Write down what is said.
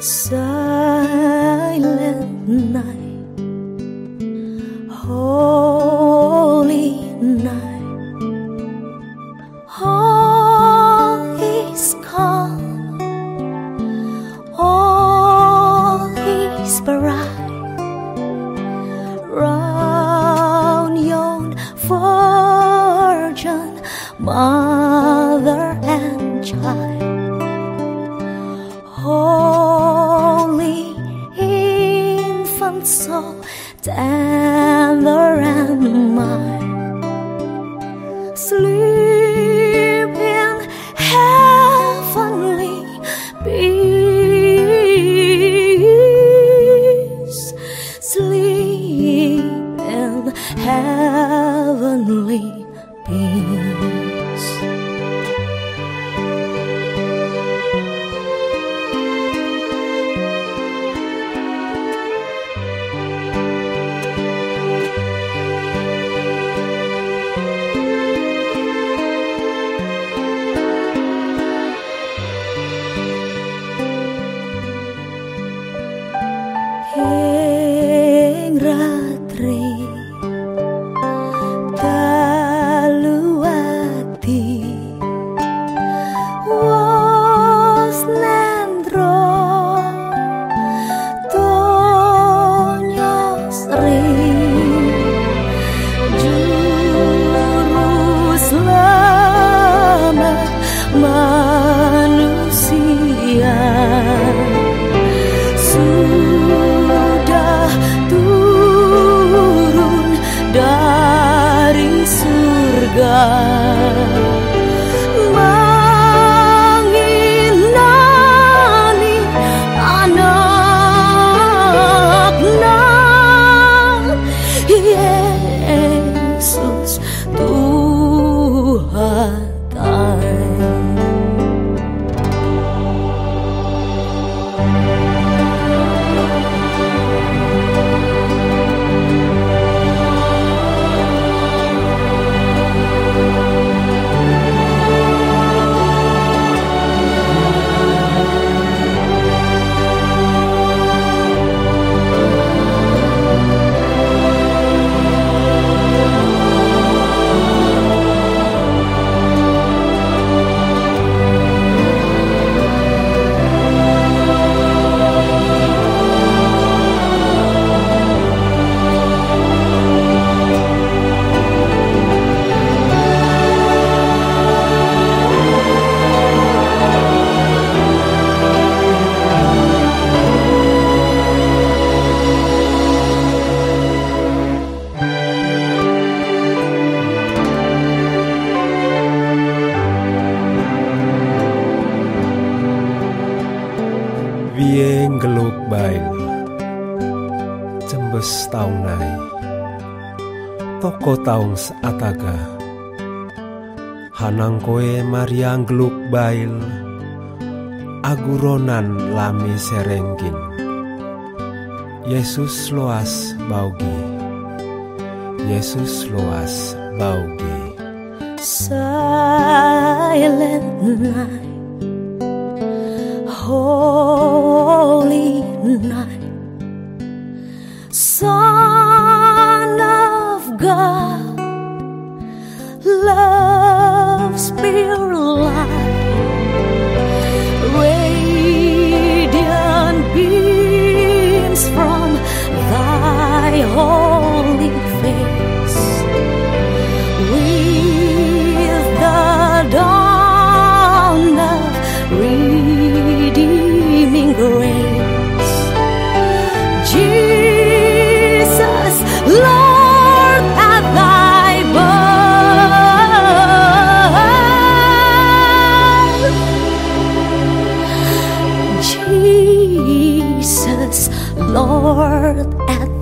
silent night, holy night, all is calm, all is bright, round yon virgin mother soul, tender and mild, sleep in heavenly peace, sleep in heavenly peace. Sudah turun dari surga Wieng geluk bail Cembes taung Toko taung ataga Hanang koe Mariang geluk bail Aguronan lami serengkin. Yesus loas baugi. Yesus loas baugi. Silent night, holy Lord at